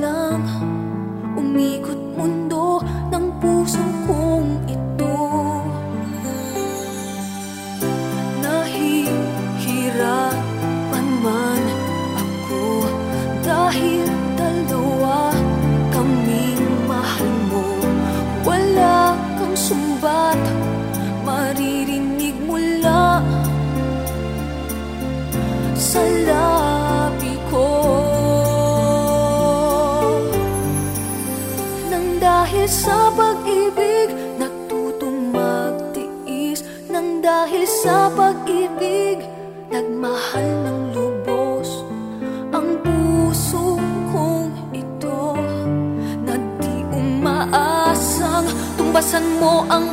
lang. Umikot mundo ng puso kong ito. Nahihirapan man ako Dahil dalawa kaming mahal mo. Wala kang sumbat Maririnig mula sa labi dahil sa pag-ibig Natutong magtiis Nang dahil sa pag-ibig Nagmahal ng lubos. Ang puso kong ito Na di umaasang. Tumbasan mo ang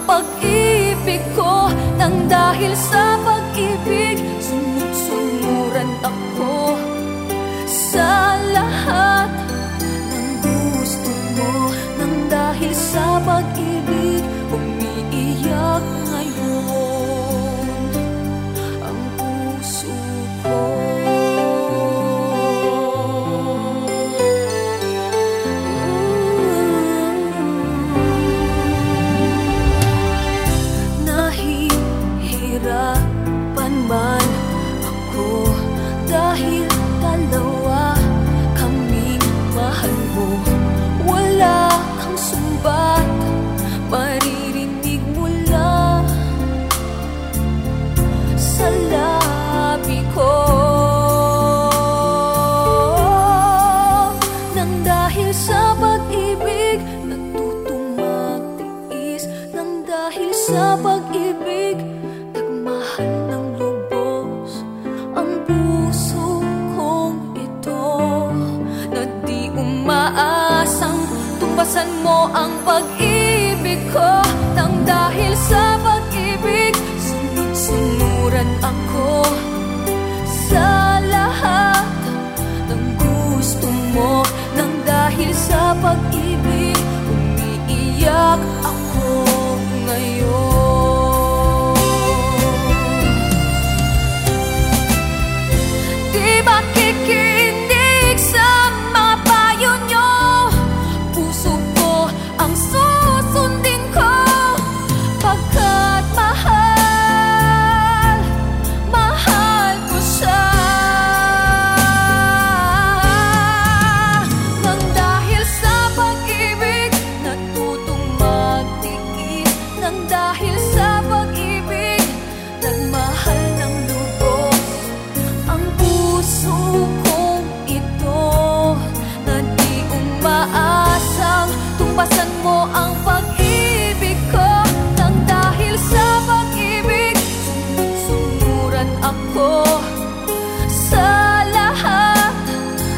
sa pag-ibig Nagmahal ng lubos Ang puso kong ito. Na di umaasang Tumbasan mo ang pag-ibig ko. Nang dahil sa pag-ibig Sunod-sunuran ako. Sa lahat ng gusto mo Nang dahil sa pag-ibig Umiiyak ako puso ito Na di umaasang mo ang pag-ibig ko. Nang dahil sa pag-ibig ako Sa lahat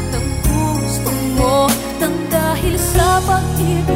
ng gusto dahil sa pag-ibig